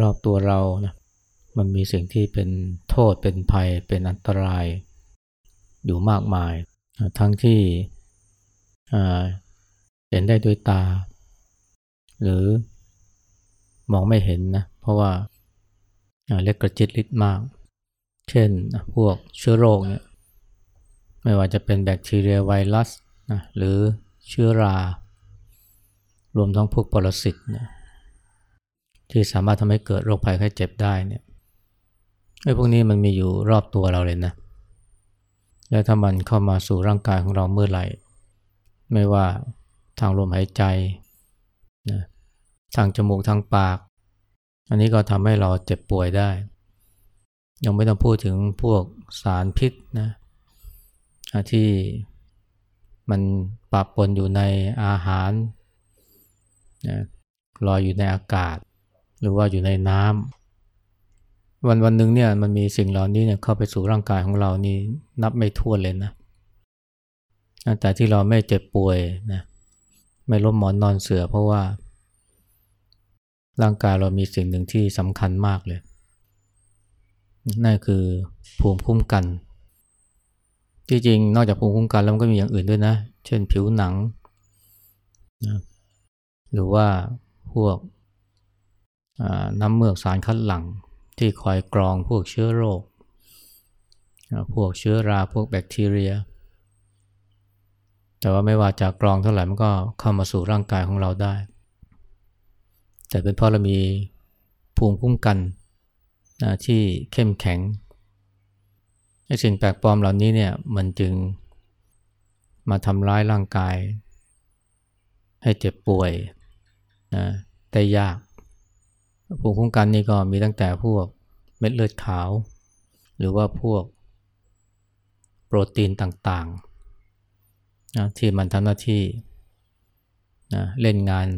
รอบตัวเรานะมันมีสิ่งที่เป็นโทษเป็นภัยเป็นอันตราย อยู่มากมาย ทั้งที่เห็นได้ด้วยตา หรือมองไม่เห็นนะเพราะว่าเล็กกระจิตลิดมาก เช่นพวกเชื้อโรคเนี่ยไม่ว่าจะเป็นแบคทีเรียไวรัสนะหรือเชื้อรา รวมทั้งพวกปรสิตเนี่ย ที่สามารถทำให้เกิดโรคภัยไข้เจ็บได้เนี่ยไอ้พวกนี้มันมีอยู่รอบตัวเราเลยนะ แล้วถ้ามันเข้ามาสู่ร่างกายของเราเมื่อไหร่ ไม่ว่าทางลมหายใจนะทางจมูกทางปาก อันนี้ก็ทำให้เราเจ็บป่วยได้ ยังไม่ต้องพูดถึงพวกสารพิษนะที่มันปะปนอยู่ในอาหารนะลอยอยู่ในอากาศ หรือว่าอยู่ในน้ำวันวันหนึ่งเนี่ยมันมีสิ่งเหล่านี้เนี่ยเข้าไปสู่ร่างกายของเรานี่นับไม่ถ้วนเลยนะแต่ที่เราไม่เจ็บป่วยนะไม่ล้มหมอนนอนเสือเพราะว่า ร่างกายเรามีสิ่งหนึ่งที่สำคัญมากเลย นั่นคือภูมิคุ้มกัน ที่จริงนอกจากภูมิคุ้มกันแล้วมันก็มีอย่างอื่นด้วยนะ เช่นผิวหนังนะหรือว่าพวก น้ำเมือกสารคัดหลั่งที่คอยกรองพวกเชื้อโรค พวกเชื้อราพวกแบคทีเรีย แต่ว่าไม่ว่าจะกรองเท่าไหร่มันก็เข้ามาสู่ร่างกายของเราได้ แต่เป็นเพราะเรามีภูมิคุ้มกันนะที่เข้มแข็งไอ้สิ่งแปลกปลอมเหล่านี้เนี่ยมันจึงมาทำร้ายร่างกาย ให้เจ็บป่วยนะได้ยาก ภูมิคุ้มกันนี่ก็มีตั้งแต่พวกเม็ดเลือดขาว หรือว่าพวกโปรตีนต่างๆนะที่มันทำหน้าที่นะเล่นงาน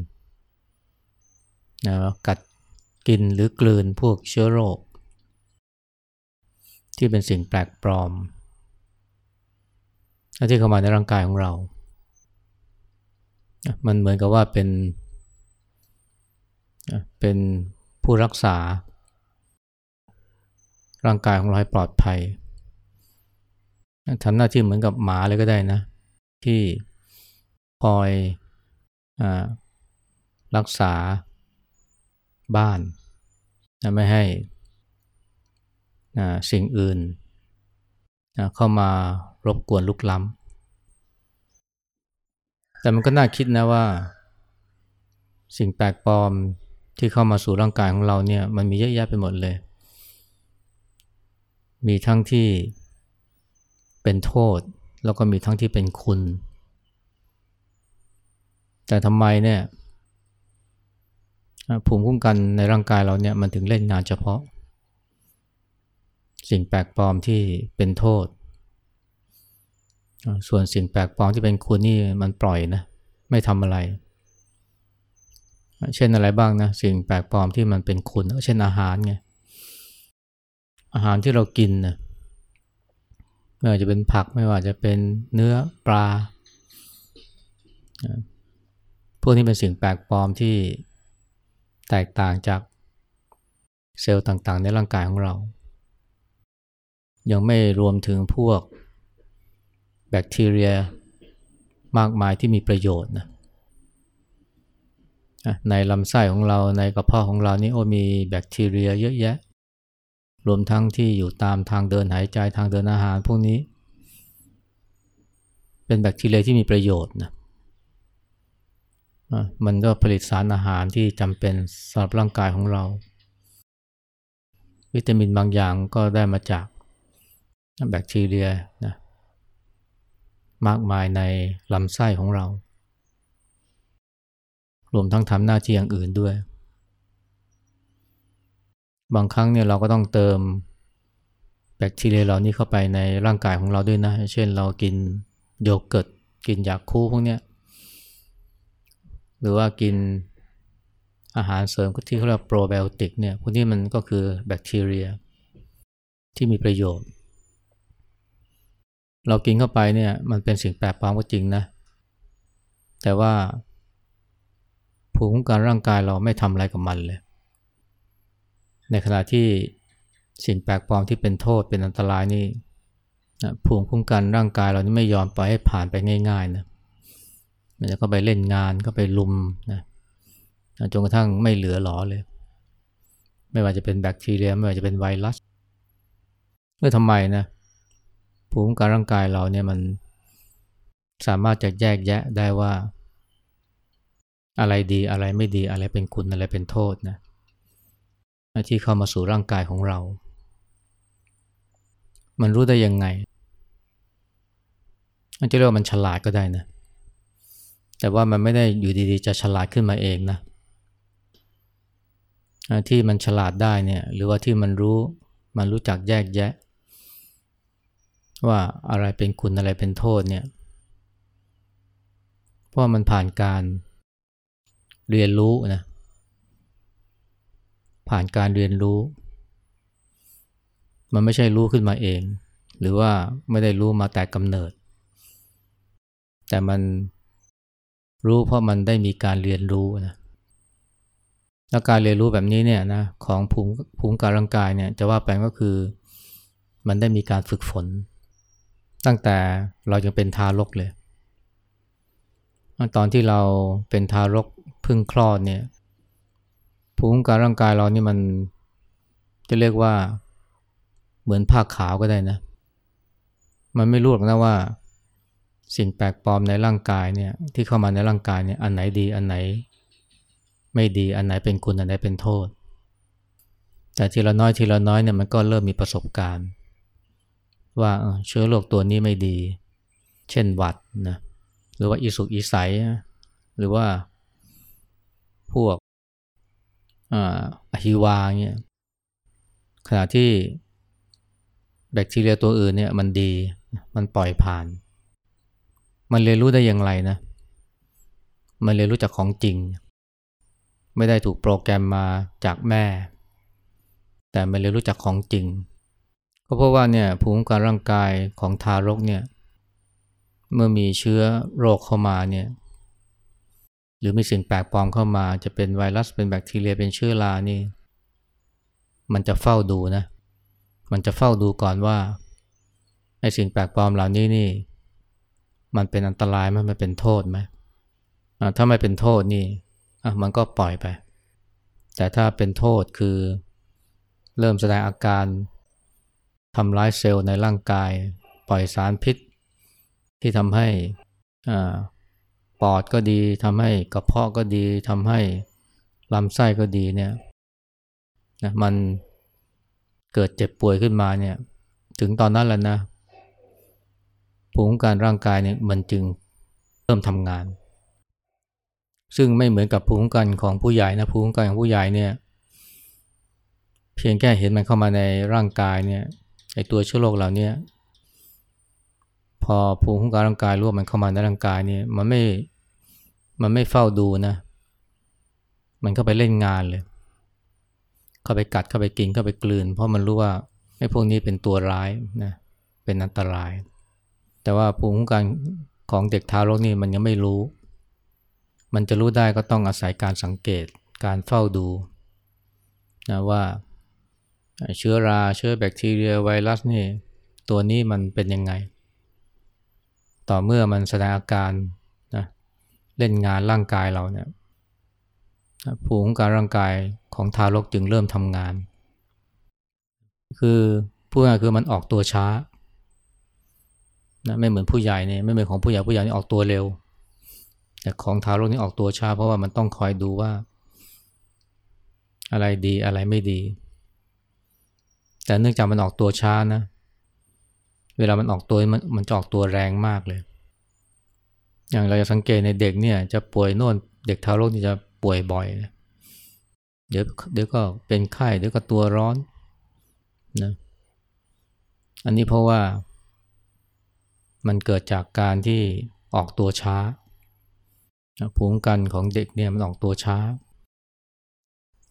นะกัดกินหรือกลืนพวกเชื้อโรค ที่เป็นสิ่งแปลกปลอม ที่เข้ามาในร่างกายของเรา มันเหมือนกับว่าเป็นเป็น ผู้รักษา ร่างกายของเราให้ปลอดภัยทำหน้าที่เหมือนกับหมาเลยก็ได้นะ ที่คอยอรักษาบ้านไม่ให้สิ่งอื่นเข้ามารบกวนลุกล้ำแต่มันก็น่าคิดนะว่า สิ่งแปลกปลอม ที่เข้ามาสู่ร่างกายของเราเนี่ยมันมีเยอะแยะไปหมดเลย มีทั้งที่เป็นโทษแล้วก็มีทั้งที่เป็นคุณ แต่ทำไมเนี่ยภูมิคุ้มกันในร่างกายเราเนี่ยมันถึงเล่นงานเฉพาะ สิ่งแปลกปลอมที่เป็นโทษ ส่วนสิ่งแปลกปลอมที่เป็นคุณนี่มันปล่อยนะไม่ทำอะไร เช่นอะไรบ้างนะสิ่งแปลกปลอมที่มันเป็นคุณเช่นอาหารไงอาหารที่เรากินนะไม่ว่าจะเป็นผักไม่ว่าจะเป็นเนื้อปลาพวกนี้เป็นสิ่งแปลกปลอมที่แตกต่างจากเซลล์ต่างๆ ในร่างกายของเรา ยังไม่รวมถึงพวกแบคทีเรียมากมายที่มีประโยชน์นะ ในลำไส้ของเราในกระเพาะของเรานี่โอ้มีแบคทีเรียเยอะแยะ รวมทั้งที่อยู่ตามทางเดินหายใจทางเดินอาหารพวกนี้ เป็นแบคทีเรียที่มีประโยชน์นะมันก็ผลิตสารอาหารที่จำเป็นสำหรับร่างกายของเรา วิตามินบางอย่างก็ได้มาจากแบคทีเรียนะมากมายในลำไส้ของเรา รวมทั้งทำหน้าที่อย่างอื่นด้วย บางครั้งเนี่ยเราก็ต้องเติมแบคทีเรียเหล่านี้เข้าไปในร่างกายของเราด้วยนะ เช่นเรากินโยเกิร์ต กินยาคูลท์พวกเนี้ย หรือว่ากินอาหารเสริมที่เขาเรียกโปรไบโอติกเนี่ย พวกนี้มันก็คือแบคทีเรียที่มีประโยชน์ เรากินเข้าไปเนี่ยมันเป็นสิ่งแปลกปลอมก็จริงนะ แต่ว่า ภูมิคุ้มกันร่างกายเราไม่ทำอะไรกับมันเลย ในขณะที่สิ่งแปลกปลอมที่เป็นโทษเป็นอันตรายนี่ภูมิคุ้มกันร่างกายเรานี่ไม่ยอมปล่อยให้ผ่านไปง่ายๆนะมันจะก็ไปเล่นงานก็ไปลุมนะจนกระทั่งไม่เหลือหลอเลย ไม่ว่าจะเป็นแบคทีเรีย ไม่ว่าจะเป็นไวรัสเมื่อทำไมนะภูมิคุ้มกันร่างกายเราเนี่ยมันสามารถจะแยกแยะได้ว่า อะไรดีอะไรไม่ดีอะไรเป็นคุณอะไรเป็นโทษนะที่เข้ามาสู่ร่างกายของเรา มันรู้ได้ยังไงมันจะเรียกว่ามันฉลาดก็ได้นะ แต่ว่ามันไม่ได้อยู่ดีๆ จะฉลาดขึ้นมาเองนะ ที่มันฉลาดได้เนี่ย หรือว่าที่มันรู้ มันรู้จักแยกแยะ ว่าอะไรเป็นคุณอะไรเป็นโทษเนี่ย เพราะมันผ่านการ เรียนรู้นะผ่านการเรียนรู้ มันไม่ใช่รู้ขึ้นมาเอง หรือว่าไม่ได้รู้มาแต่กำเนิด แต่มันรู้เพราะมันได้มีการเรียนรู้นะแล้วการเรียนรู้แบบนี้เนี่ยนะของภูมิภูมิการร่างกายเนี่ยจะว่าไปก็คือ มันได้มีการฝึกฝน ตั้งแต่เรายังเป็นทารกเลย ตอนที่เราเป็นทารกพึ่งคลอดเนี่ยภูมิคุ้มกันร่างกายเรานี่มันจะเรียกว่าเหมือนผ้าขาวก็ได้นะ มันไม่รู้หรอกนะว่า สิ่งแปลกปลอมในร่างกายเนี่ยที่เข้ามาในร่างกายเนี่ยอันไหนดีอันไหน ไม่ดีอันไหนเป็นคุณอันไหนเป็นโทษ แต่ทีละน้อยทีละน้อยเนี่ยมันก็เริ่มมีประสบการณ์ ว่าเชื้อโรคตัวนี้ไม่ดี เช่นหวัดนะ หรือว่าอิสุกอิสัยหรือว่าพวกอะฮิวาเนี่ยขณะที่แบคทีเรียตัวอื่นเนี่ยมันดีมันปล่อยผ่าน มันเรียนรู้ได้อย่างไรนะ มันเรียนรู้จากของจริง ไม่ได้ถูกโปรแกรมมาจากแม่ แต่มันเรียนรู้จากของจริง ก็เพราะว่าเนี่ยภูมิคุ้มกันร่างกายของทารกเนี่ย เมื่อมีเชื้อโรคเข้ามาเนี่ยหรือมีสิ่งแปลกปลอมเข้ามา จะเป็นไวรัสเป็นแบคทีเรียเป็นเชื้อรานี่ มันจะเฝ้าดูนะ มันจะเฝ้าดูก่อนว่าไอ้สิ่งแปลกปลอมเหล่านี้นี่ มันเป็นอันตรายไหมมันเป็นโทษไหมถ้าไม่เป็นโทษนี่อะมันก็ปล่อยไป แต่ถ้าเป็นโทษคือ เริ่มแสดงอาการทำร้ายเซลล์ในร่างกาย ปล่อยสารพิษ ที่ทำให้ปอดก็ดีทำให้กระเพาะก็ดีทำให้ลำไส้ก็ดีเนี่ยนะมันเกิดเจ็บป่วยขึ้นมาเนี่ย ถึงตอนนั้นแล้วนะภูมิคุ้มกันร่างกายเนี่ยมันจึงเริ่มทำงาน ซึ่งไม่เหมือนกับภูมิคุ้มกันของผู้ใหญ่นะภูมิคุ้มกันของผู้ใหญ่เนี่ย เพียงแค่เห็นมันเข้ามาในร่างกายเนี่ยไอตัวเชื้อโรคเหล่านี้ พอภูมิคุ้มกันร่างกายรู้ว่ามันเข้ามาในร่างกายเนี่ยมันไม่มันไม่เฝ้าดูนะ มันเข้าไปเล่นงานเลย เข้าไปกัดเข้าไปกินเข้าไปกลืน เพราะมันรู้ว่าไอ้พวกนี้เป็นตัวร้ายนะเป็นอันตราย แต่ว่าภูมิคุ้มกันของเด็กทารกนี่มันยังไม่รู้ มันจะรู้ได้ก็ต้องอาศัยการสังเกตการเฝ้าดูนะว่าเชื้อราเชื้อแบคทีเรียไวรัสนี่ตัวนี้มันเป็นยังไง ต่อเมื่อมันแสดงอาการนะเล่นงานร่างกายเราเนี่ยภูมิคุ้มกันร่างกายของทารกจึงเริ่มทำงาน คือพูดง่ายคือมันออกตัวช้านะไม่เหมือนผู้ใหญ่เนี่ยไม่เหมือนของผู้ใหญ่ผู้ใหญ่นี่ออกตัวเร็ว แต่ของทารกนี่ออกตัวช้า เพราะว่ามันต้องคอยดูว่า อะไรดีอะไรไม่ดี แต่เนื่องจากมันออกตัวช้านะ เวลามันออกตัวมันมันจะออกตัวแรงมากเลย อย่างเราจะสังเกตในเด็กเนี่ย จะป่วยโน่นเด็กทารกนี่จะป่วยบ่อยนะเดี๋ยวเดี๋ยวก็เป็นไข้เดี๋ยวก็ตัวร้อนนะอันนี้เพราะว่ามันเกิดจากการที่ออกตัวช้าภูมิกันของเด็กเนี่ยมันออกตัวช้า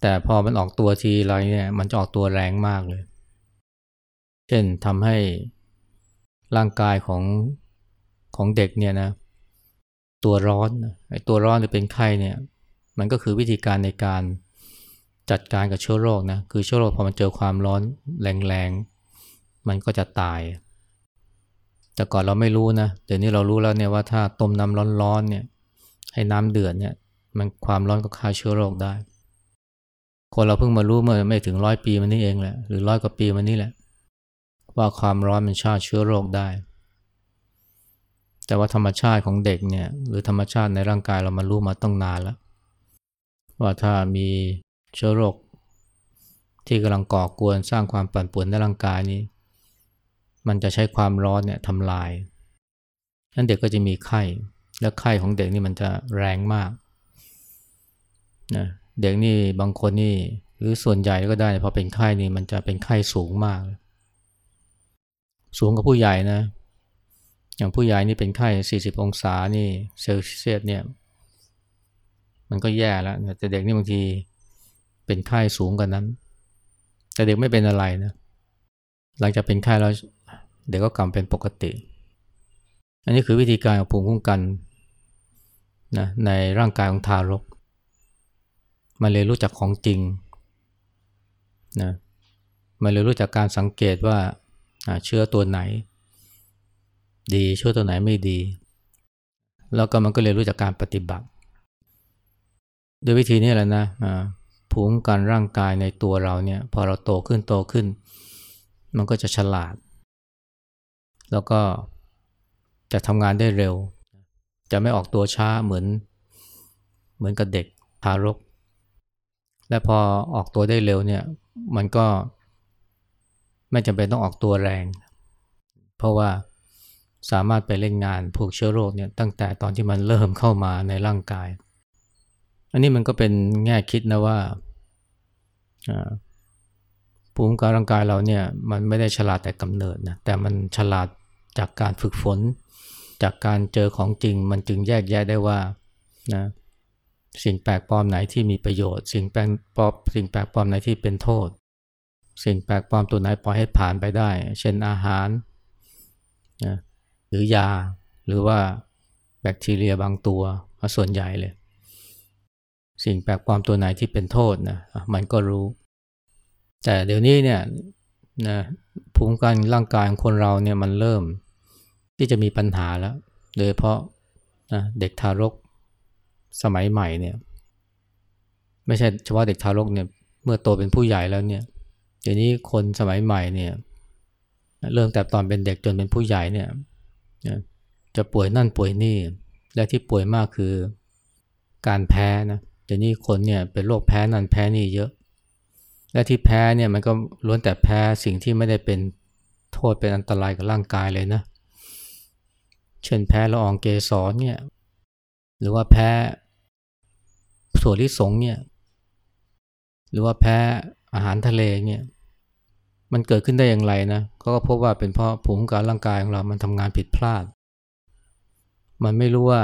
แต่พอมันออกตัวทีไรเนี่ยมันจะออกตัวแรงมากเลย เช่นทำให้ ร่างกายของของเด็กเนี่ยนะตัวร้อนไอ้ตัวร้อนหรือเป็นไข้เนี่ยมันก็คือวิธีการในการจัดการกับเชื้อโรคนะคือเชื้อโรคพอมันเจอความร้อนแรงๆมันก็จะตาย แต่ก่อนเราไม่รู้นะเดี๋ยวนี้เรารู้แล้วเนี่ยว่าถ้าต้มน้ำร้อนๆเนี่ยให้น้ำเดือดเนี่ยมันความร้อนก็ฆ่าเชื้อโรคได้ คนเราเพิ่งมารู้เมื่อไม่ถึงร้อยปีมานี้เองแหละหรือร้อยกว่าปีมานี้แหละ ว่าความร้อนมันฆ่าเชื้อโรคได้ แต่ว่าธรรมชาติของเด็กเนี่ยหรือธรรมชาติในร่างกายเรามารู้มาต้องนานแล้ว ว่าถ้ามีเชื้อโรค ที่กำลังก่อกวนสร้างความปั่นป่วนในร่างกายนี้ มันจะใช้ความร้อนเนี่ยทำลายนั้นเด็กก็จะมีไข้ และไข้ของเด็กนี่มันจะแรงมากนะเด็กนี่บางคนนี่หรือส่วนใหญ่ก็ได้พอเป็นไข้นี่มันจะเป็นไข้สูงมาก สูงกว่าผู้ใหญ่นะ อย่างผู้ใหญ่นี่เป็นไข้ 40 องศานี่เซลเซียสเนี่ย มันก็แย่แล้วแต่เด็กนี่บางทีเป็นไข้สูงกว่านั้น แต่เด็กไม่เป็นอะไรนะ หลังจากเป็นไข้แล้วเด็กก็กลับเป็นปกติ อันนี้คือวิธีการของภูมิคุ้มกันนะในร่างกายของทารก มันเลยรู้จักของจริงนะมันเลยรู้จักการสังเกตว่า เชื้อตัวไหน ดีเชื้อตัวไหนไม่ดี แล้วก็มันก็เลยรู้จักการปฏิบัติด้วยวิธีนี้แหละนะภูมิกันร่างกายในตัวเราเนี่ย พอเราโตขึ้นโตขึ้น มันก็จะฉลาด แล้วก็จะทำงานได้เร็ว จะไม่ออกตัวช้าเหมือน เหมือนกับเด็กทารก และพอออกตัวได้เร็วเนี่ย มันก็ ไม่จำเป็นต้องออกตัวแรง เพราะว่าสามารถไปเล่นงานพวกเชื้อโรคเนี่ยตั้งแต่ตอนที่มันเริ่มเข้ามาในร่างกาย อันนี้มันก็เป็นแง่คิดนะว่าภูมิการร่างกายเราเนี่ยมันไม่ได้ฉลาดแต่กำเนิดนะแต่มันฉลาดจากการฝึกฝน จากการเจอของจริง มันจึงแยกแยะได้ว่านะสิ่งแปลกปลอมไหนที่มีประโยชน์ สิ่งแปลกปลอมสิ่งแปลกปลอมไหนที่เป็นโทษ สิ่งแปลกปลอมตัวไหนปล่อยให้ผ่านไปได้ เช่นอาหารนะหรือยาหรือว่าแบคทีเรียบางตัวส่วนใหญ่เลย สิ่งแปลกปลอมตัวไหนที่เป็นโทษนะมันก็รู้ แต่เดี๋ยวนี้เนี่ยนะภูมิกันร่างกายของคนเราเนี่ยมันเริ่มที่จะมีปัญหาแล้ว โดยเพราะนะเด็กทารกสมัยใหม่เนี่ย ไม่ใช่เฉพาะเด็กทารกเนี่ย เมื่อโตเป็นผู้ใหญ่แล้วเนี่ย เดี๋ยวนี้คนสมัยใหม่เนี่ยเริ่มแต่ตอนเป็นเด็กจนเป็นผู้ใหญ่เนี่ยจะป่วยนั่นป่วยนี่ และที่ป่วยมากคือการแพ้นะเดี๋ยวนี้คนเนี่ยเป็นโรคแพ้นั่นแพ้นี่เยอะ และที่แพ้เนี่ยมันก็ล้วนแต่แพ้สิ่งที่ไม่ได้เป็นโทษเป็นอันตรายกับร่างกายเลยนะ เช่นแพ้ละอองเกสรเนี่ยหรือว่าแพ้ส่วลิสงเนี่ยหรือว่าแพ้อาหารทะเลเนี่ย มันเกิดขึ้นได้อย่างไรนะเขาก็พบว่าเป็นเพราะภูมิคุ้มกันร่างกายของเรา มันทำงานผิดพลาด มันไม่รู้ว่า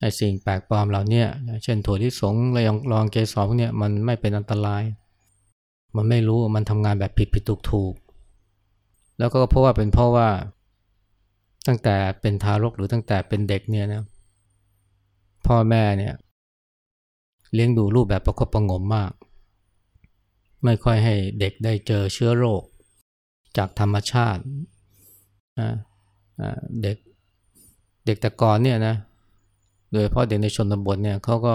ไอ้สิ่งแปลกปลอมเหล่านี้เช่นถั่วลิสงระยองรองเกสรพวกนี้มันไม่เป็นอันตราย มันไม่รู้มันทำงานแบบผิดผิดถูกถูกแล้วก็เพราะว่าเป็นเพราะว่า ตั้งแต่เป็นทารกหรือตั้งแต่เป็นเด็กเนี่ยนะพ่อแม่เนี่ยเลี้ยงดูรูปแบบประคบประงมมาก ไม่ค่อยให้เด็กได้เจอเชื้อโรค จากธรรมชาติเด็กเด็กแต่ก่อนเนี่ยนะโดยเพราะเด็กในชนบทเนี่ยเขาก็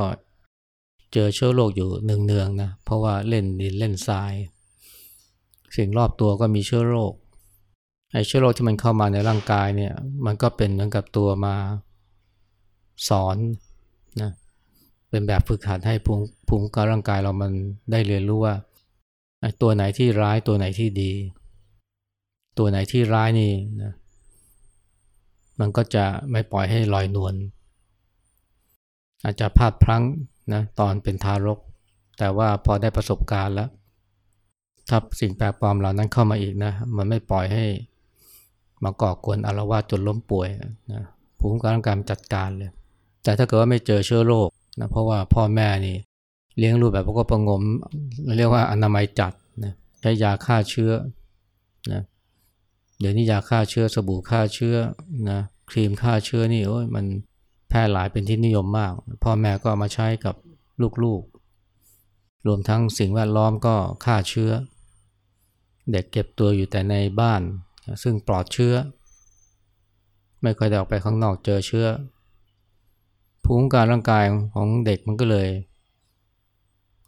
เจอเชื้อโรคอยู่เนืองๆนะเพราะว่าเล่นดินเล่นทราย สิ่งรอบตัวก็มีเชื้อโรคไอ้เชื้อโรคที่มันเข้ามาในร่างกายเนี่ยมันก็เป็นเหมือนกับตัวมาสอนนะเป็นแบบฝึกหัดให้ภูมิภูมิการร่างกายเรามันได้เรียนรู้ว่า ตัวไหนที่ร้ายตัวไหนที่ดี ตัวไหนที่ร้ายนี่นะมันก็จะไม่ปล่อยให้ลอยนวลอาจจะพลาดพลั้งนะตอนเป็นทารก แต่ว่าพอได้ประสบการณ์แล้วถ้าสิ่งแปลกปลอมเหล่านั้นเข้ามาอีกนะมันไม่ปล่อยให้มาก่อกวนอารวาสจนล้มป่วยนะภูมิคุ้มกันร่างกายจัดการเลย แต่ถ้าเกิดว่าไม่เจอเชื้อโรคนะเพราะว่าพ่อแม่นี่ เลี้ยงลูกแบบพวกประงม เรียกว่าอนามัยจัดนะใช้ยาฆ่าเชื้อนะเดี๋ยวนี้ยาฆ่าเชื้อสบู่ฆ่าเชื้อนะครีมฆ่าเชื้อนี่โอ้ยมันแพร่หลายเป็นที่นิยมมาก พ่อแม่ก็มาใช้กับลูกๆ รวมทั้งสิ่งแวดล้อมก็ฆ่าเชื้อ เด็กเก็บตัวอยู่แต่ในบ้าน ซึ่งปลอดเชื้อ ไม่ค่อยได้ออกไปข้างนอกเจอเชื้อภูมิการร่างกายของเด็กมันก็เลย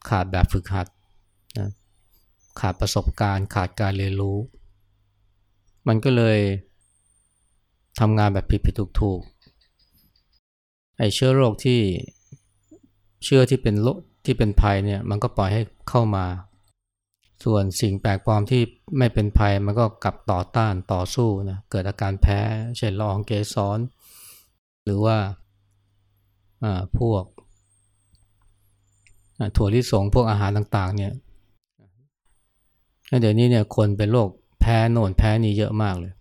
ขาดแบบฝึกหัดนะขาดประสบการณ์ ขาดการเรียนรู้ มันก็เลยทำงานแบบผิดผิดถูกถูกไอเชื้อโรคที่เชื้อที่เป็นโรคที่เป็นภัยเนี่ยมันก็ปล่อยให้เข้ามา ส่วนสิ่งแปลกปลอมที่ไม่เป็นภัยมันก็กลับต่อต้านต่อสู้นะเกิดอาการแพ้ เช่นละอองเกสรหรือว่าพวก ถั่วลิสงพวกอาหารต่างๆเนี่ยเดี๋ยวนี้เนี่ยคนเป็นโรคแพ้โน่นแพ้นี่เยอะมากเลย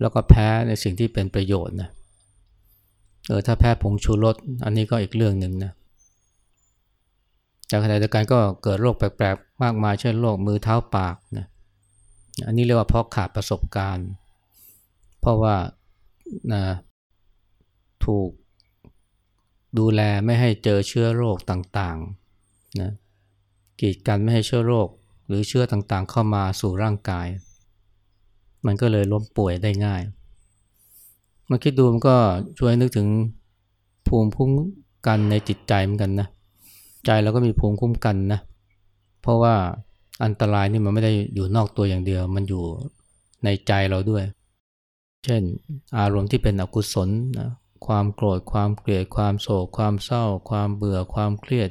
แล้วก็แพ้ในสิ่งที่เป็นประโยชน์นะเออถ้าแพ้ผงชูรสอันนี้ก็อีกเรื่องหนึ่งนะจากขณะเดียวกันก็เกิดโรคแปลกๆ มากมายเช่นโรคมือเท้าปากนะอันนี้เรียกว่าเพราะขาดประสบการณ์ เพราะว่านะถูก ดูแลไม่ให้เจอเชื้อโรคต่างๆนะกีดกันไม่ให้เชื้อโรค หรือเชื้อต่างๆ เข้ามาสู่ร่างกาย มันก็เลยล้มป่วยได้ง่ายมาคิดดูมันก็ช่วยนึกถึงภูมิคุ้มกันในจิตใจเหมือนกันนะใจเราก็มีภูมิคุ้มกันนะเพราะว่าอันตรายนี่มันไม่ได้อยู่นอกตัวอย่างเดียว มันอยู่ในใจเราด้วย เช่น อารมณ์ที่เป็นอกุศลนะ ความโกรธ ความเกลียด ความโศก ความเศร้า ความเบื่อ ความเครียด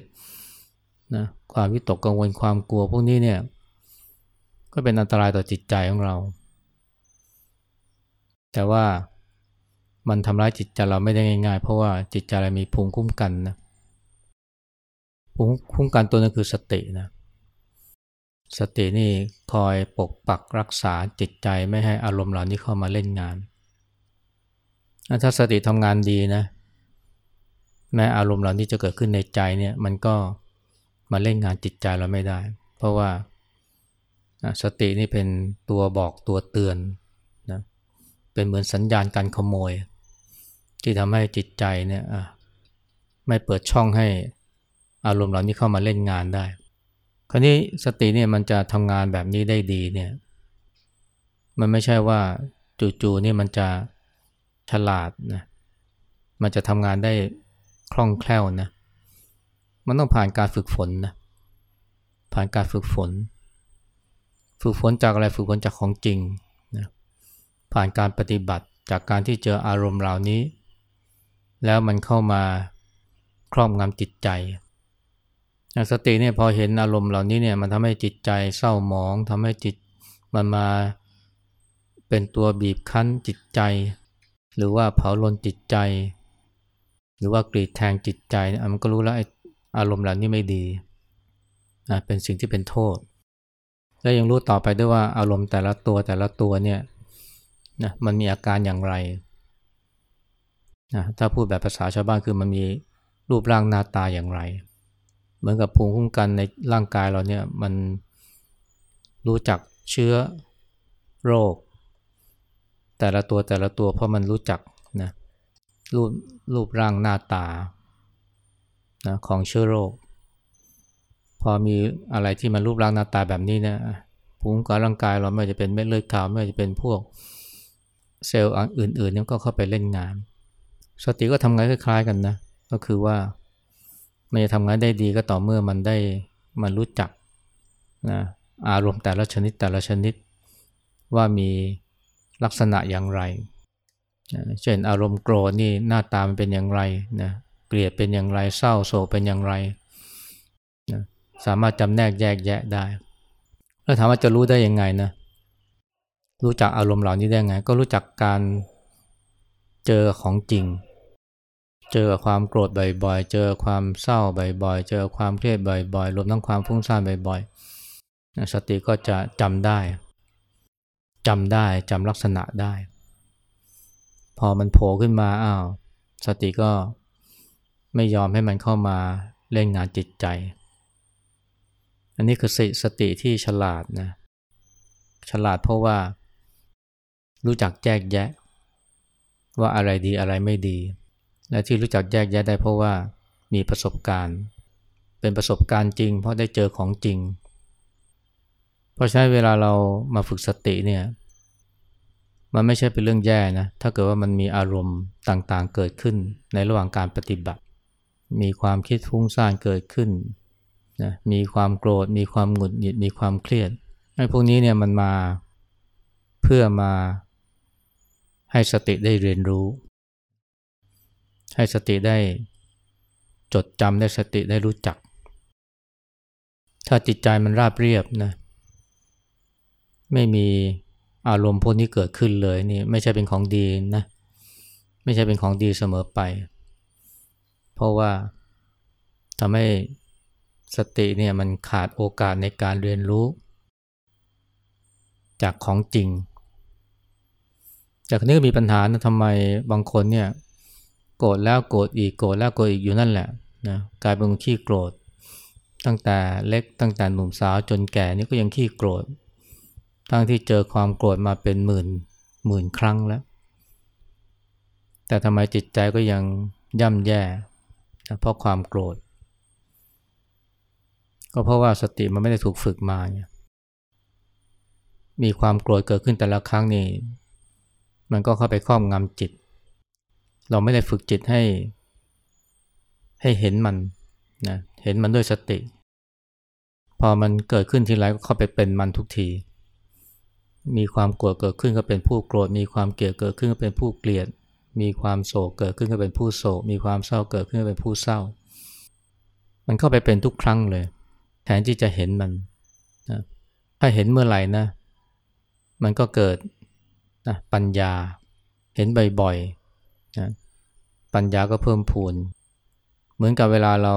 นะความวิตกกังวล ความกลัวพวกนี้เนี่ย ก็เป็นอันตรายต่อจิตใจของเรา แต่ว่ามันทำร้ายจิตใจเราไม่ได้ง่ายๆ เพราะว่าจิตใจเรามีภูมิคุ้มกันนะ ภูมิคุ้มกันตัวนั้นคือสตินะ สตินี่คอยปกปักรักษาจิตใจไม่ให้อารมณ์เหล่านี้เข้ามาเล่นงาน ถ้าสติทำงานดีนะ แม้อารมณ์เหล่านี้จะเกิดขึ้นในใจเนี่ย มันก็มาเล่นงานจิตใจเราไม่ได้ เพราะว่าสตินี่เป็นตัวบอกตัวเตือนนะเป็นเหมือนสัญญาณการขโมย ที่ทำให้จิตใจเนี่ยไม่เปิดช่องให้อารมณ์เหล่านี้เข้ามาเล่นงานได้ คราวนี้สติเนี่ยมันจะทำงานแบบนี้ได้ดีเนี่ย มันไม่ใช่ว่าจู่ๆนี่มันจะ ฉลาดนะมันจะทำงานได้คล่องแคล่วนะมันต้องผ่านการฝึกฝนนะผ่านการฝึกฝน ฝึกฝนจากอะไรฝึกฝนจากของจริงนะผ่านการปฏิบัติจากการที่เจออารมณ์เหล่านี้ แล้วมันเข้ามาครอบงำจิตใจสติเนี่ยพอเห็นอารมณ์เหล่านี้เนี่ยมันทำให้จิตใจเศร้าหมองทำให้จิตมันมาเป็นตัวบีบคั้นจิตใจ หรือว่าเผาลนจิตใจ หรือว่ากรีดแทงจิตใจมันก็รู้แล้วอารมณ์เหล่านี้ไม่ดีนะเป็นสิ่งที่เป็นโทษ แล้วยังรู้ต่อไปด้วยว่าอารมณ์แต่ละตัวแต่ละตัวเนี่ยนะมันมีอาการอย่างไรนะถ้าพูดแบบภาษาชาวบ้านคือมันมีรูปร่างหน้าตาอย่างไร เหมือนกับภูมิคุ้มกันในร่างกายเราเนี่ยมันรู้จักเชื้อโรค แต่ละตัวแต่ละตัวเพราะมันรู้จักนะรูปรูปร่างหน้าตานะของเชื้อโรค พอมีอะไรที่มันรูปร่างหน้าตาแบบนี้นะภูมิคุ้มกันร่างกายเราไม่ว่าจะเป็นเม็ดเลือดขาวไม่ว่าจะเป็นพวกเซลล์อื่นๆนี่ก็เข้าไปเล่นงาน สติก็ทำงานคล้ายๆกันนะ ก็คือว่ามันจะทำงานได้ดีก็ต่อเมื่อมันได้มันรู้จักนะอารมณ์แต่ละชนิดแต่ละชนิดว่ามี ลักษณะอย่างไรเช่นอารมณ์โกรธนี่หน้าตามันเป็นอย่างไรนะเกลียดเป็นอย่างไรเศร้าโศกเป็นอย่างไรนะสามารถจำแนกแยกแยะได้ แล้วถามว่าจะรู้ได้ยังไงนะรู้จักอารมณ์เหล่านี้ได้ไง ก็รู้จักการเจอของจริง เจอความโกรธบ่อยๆ เจอความเศร้าบ่อยๆ เจอความเครียดบ่อยๆ รวมทั้งความฟุ้งซ่านบ่อยๆ สติก็จะจำได้ จำได้จำลักษณะได้ พอมันโผล่ขึ้นมาอ้าวสติก็ไม่ยอมให้มันเข้ามาเล่นงานจิตใจ อันนี้คือสติที่ฉลาดนะฉลาดเพราะว่า รู้จักแยกแยะ ว่าอะไรดีอะไรไม่ดี และที่รู้จักแยกแยะได้เพราะว่ามีประสบการณ์ เป็นประสบการณ์จริง เพราะได้เจอของจริง เพราะใช้เวลาเรามาฝึกสติเนี่ย มันไม่ใช่เป็นเรื่องแย่นะ ถ้าเกิดว่ามันมีอารมณ์ต่างๆเกิดขึ้นในระหว่างการปฏิบัติ มีความคิดฟุ้งซ่านเกิดขึ้นนะมีความโกรธ มีความหงุดหงิด มีความเครียด ไอ้พวกนี้เนี่ยมันมาเพื่อมาให้สติได้เรียนรู้ ให้สติได้จดจำได้สติได้รู้จัก ถ้าจิตใจมันราบเรียบนะ ไม่มีอารมณ์พวกนี้เกิดขึ้นเลยนี่ไม่ใช่เป็นของดีนะ ไม่ใช่เป็นของดีเสมอไป เพราะว่าทำให้สติเนี่ยมันขาดโอกาสในการเรียนรู้ จากของจริง จากนี้ก็มีปัญหานะทำไมบางคนเนี่ยโกรธแล้วโกรธอีกโกรธแล้วโกรธอีกอยู่นั่นแหละนะกลายเป็นขี้โกรธตั้งแต่เล็กตั้งแต่หนุ่มสาวจนแก่นี่ก็ยังขี้โกรธ ทั้งที่เจอความโกรธมาเป็นหมื่นหมื่นครั้งแล้ว แต่ทำไมจิตใจก็ยังย่ำแย่เพราะความโกรธ ก็เพราะว่าสติมันไม่ได้ถูกฝึกมาเนี่ยมีความโกรธเกิดขึ้นแต่ละครั้งนี่มันก็เข้าไปครอบงำจิต เราไม่ได้ฝึกจิตให้ ให้เห็นมันนะเห็นมันด้วยสติ พอมันเกิดขึ้นทีไรก็เข้าไปเป็นมันทุกที มีความโกรธเกิดขึ้นก็เป็นผู้โกรธ มีความเกลียดเกิดขึ้นก็เป็นผู้เกลียด มีความโศกเกิดขึ้นก็เป็นผู้โศก มีความเศร้าเกิดขึ้นก็เป็นผู้เศร้า มันเข้าไปเป็นทุกครั้งเลย แทนที่จะเห็นมันนะถ้าเห็นเมื่อไหร่นะ มันก็เกิดนะปัญญา เห็นบ่อยๆนะปัญญาก็เพิ่มพูน เหมือนกับเวลาเรา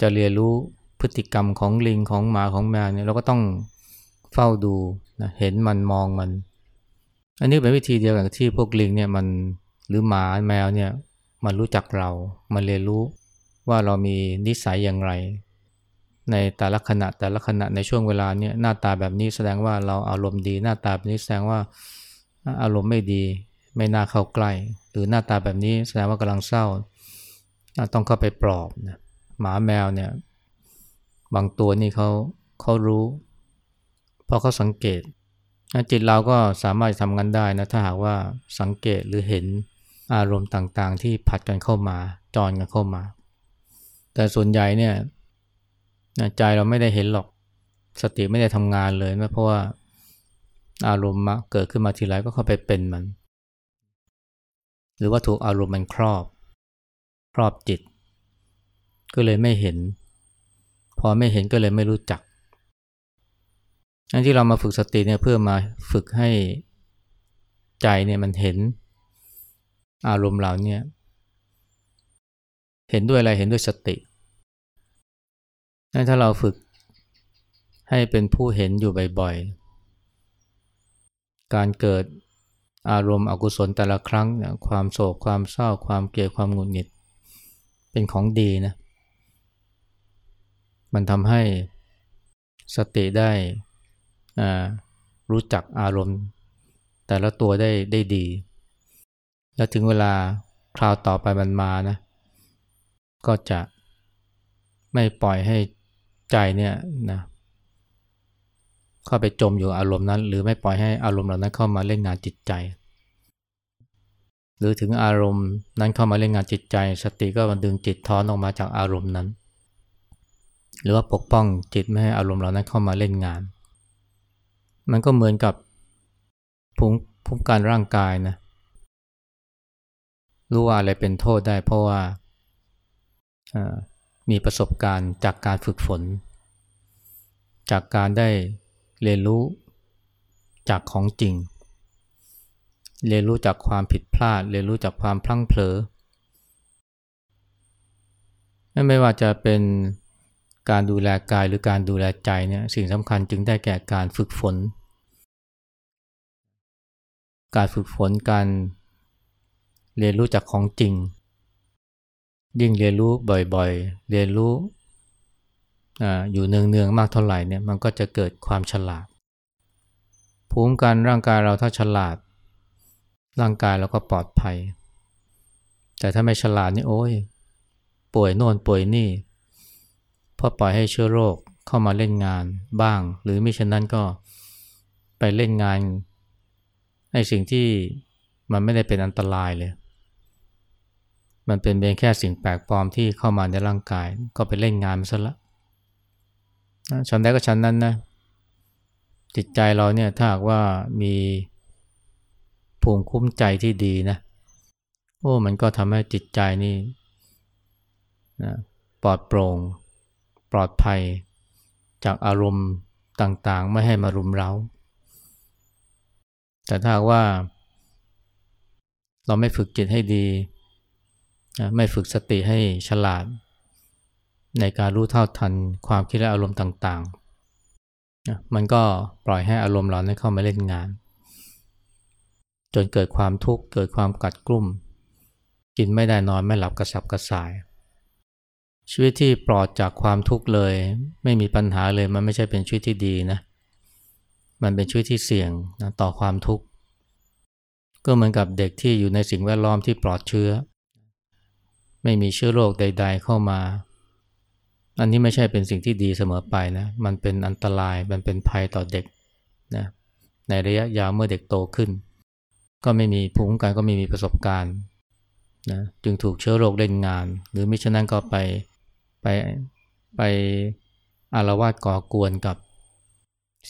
จะเรียนรู้พฤติกรรมของลิงของหมาของแมวเนี่ยเราก็ต้องเฝ้าดู นะเห็นมันมองมัน อันนี้เป็นวิธีเดียวกับที่พวกลิงเนี่ยมันหรือหมาแมวเนี่ยมันรู้จักเรา มันเรียนรู้ว่าเรามีนิสัยอย่างไร ในแต่ละขณะแต่ละขณะในช่วงเวลาเนี่ยหน้าตาแบบนี้แสดงว่าเราอารมณ์ดี หน้าตาแบบนี้แสดงว่าอารมณ์ไม่ดี ไม่น่าเข้าใกล้ หรือหน้าตาแบบนี้แสดงว่ากำลังเศร้า ต้องเข้าไปปลอบนะหมาแมวเนี่ยบางตัวนี่เขาเขารู้ เพราะเขาสังเกตจิตเราก็สามารถทำงานได้นะถ้าหากว่าสังเกตหรือเห็นอารมณ์ต่างๆ ที่ผัดกันเข้ามาจอนกันเข้ามา แต่ส่วนใหญ่เนี่ยใจเราไม่ได้เห็นหรอกสติไม่ได้ทำงานเลยนะเพราะว่าอารมณ์มาเกิดขึ้นมาทีไรก็เข้าไปเป็นมัน หรือว่าถูกอารมณ์มันครอบ ครอบจิต ก็เลยไม่เห็น พอไม่เห็นก็เลยไม่รู้จัก อันที่เรามาฝึกสติเนี่ยเพื่อมาฝึกให้ใจเนี่ยมันเห็นอารมณ์เราเนี่ยเห็นด้วยอะไรเห็นด้วยสติถ้าเราฝึกให้เป็นผู้เห็นอยู่บ่อยๆ การเกิดอารมณ์อกุศลแต่ละครั้งความโศกความเศร้าความเกลียดความหงุดหงิด เป็นของดีนะ มันทำให้สติได้ รู้จักอารมณ์ แต่ละตัวได้ได้ดี แล้วถึงเวลาคราวต่อไปมันมานะ ก็จะไม่ปล่อยให้ใจเนี่ยนะเข้าไปจมอยู่อารมณ์นั้น หรือไม่ปล่อยให้อารมณ์เหล่านั้นเข้ามาเล่นงานจิตใจ หรือถึงอารมณ์นั้นเข้ามาเล่นงานจิตใจ สติก็มันดึงจิตท้อนออกมาจากอารมณ์นั้น หรือว่าปกป้องจิตไม่ให้อารมณ์เหล่านั้นเข้ามาเล่นงาน มันก็เหมือนกับภูมิภูมิการร่างกายนะ รู้ว่าอะไรเป็นโทษได้เพราะว่ามีประสบการณ์จากการฝึกฝน จากการได้เรียนรู้จากของจริง เรียนรู้จากความผิดพลาด เรียนรู้จากความพลั้งเผลอ ไม่ว่าจะเป็น การดูแลกายหรือการดูแลใจเนี่ยสิ่งสำคัญจึงได้แก่การฝึกฝน การฝึกฝนการเรียนรู้จากของจริง ยิ่งเรียนรู้บ่อยๆ เรียนรู้ออยู่เนืองๆมากเท่าไหร่เนี่ยมันก็จะเกิดความฉลาดภูมิกันร่างกายเราถ้าฉลาด ร่างกายเราก็ปลอดภัย แต่ถ้าไม่ฉลาดนี่โอ้ยป่วยโน่นป่วยนี่ พราะปล่อยให้เชื้อโรคเข้ามาเล่นงานบ้าง หรือมิฉะนั้นก็ไปเล่นงานในสิ่งที่มันไม่ได้เป็นอันตรายเลย มันเป็นเพียงแค่สิ่งแปลกปลอมที่เข้ามาในร่างกาย ก็ไปเล่นงานมันซะละฉันได้ก็ฉันนั้นนะ จิตใจเราเนี่ยถ้าหากว่ามีภูมิคุ้มใจที่ดีนะ โอ้ มันก็ทำให้จิตใจนี่นะปลอดโปร่ง ปลอดภัย จากอารมณ์ต่างๆ ไม่ให้มารุมเร้า แต่ถ้าว่าเราไม่ฝึกจิตให้ดี ไม่ฝึกสติให้ฉลาด ในการรู้เท่าทันความคิดและอารมณ์ต่างๆ มันก็ปล่อยให้อารมณ์เรานั้นเข้ามาเล่นงาน จนเกิดความทุกข์ เกิดความกัดกลุ่ม กินไม่ได้นอนไม่หลับกระสับกระส่าย ชีวิตที่ปลอดจากความทุกข์เลย ไม่มีปัญหาเลยมันไม่ใช่เป็นชีวิตที่ดีนะ มันเป็นชีวิตที่เสี่ยงนะต่อความทุกข์ ก็เหมือนกับเด็กที่อยู่ในสิ่งแวดล้อมที่ปลอดเชื้อ ไม่มีเชื้อโรคใด ๆ เข้ามา อันนี้ไม่ใช่เป็นสิ่งที่ดีเสมอไปนะ มันเป็นอันตราย มันเป็นภัยต่อเด็กนะในระยะยาวเมื่อเด็กโตขึ้น ก็ไม่มีภูมิคุ้มกันก็ไม่มีประสบการณ์นะจึงถูกเชื้อโรคเล่นงาน หรือมิฉะนั้นก็ไป ไปไปอารวาสก่อกวนกับ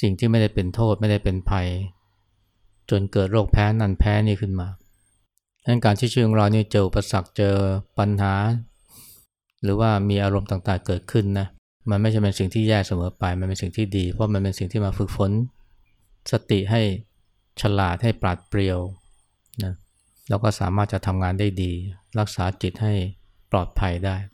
สิ่งที่ไม่ได้เป็นโทษไม่ได้เป็นภัย จนเกิดโรคแพ้นั่นแพ้นี่ขึ้นมาดังนั้นการที่ชีวิตของเรานี่เจออุปสรรคเจอปัญหา หรือว่ามีอารมณ์ต่างๆเกิดขึ้นนะมันไม่ใช่เป็นสิ่งที่แย่เสมอไป มันเป็นสิ่งที่ดี เพราะมันเป็นสิ่งที่มาฝึกฝนสติให้ฉลาดให้ปราดเปรียวนะแล้วก็สามารถจะทำงานได้ดี รักษาจิตให้ปลอดภัยได้